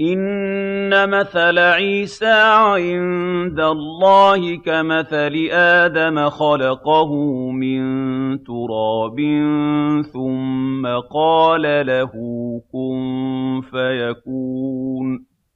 إِنَّ مَثَلَ عِيسَىٰ عِندَ اللَّهِ كَمَثَلِ آدَمَ ۖ خَلَقَهُ مِن تُرَابٍ ثُمَّ قَالَ لَهُ كُن فَيَكُونُ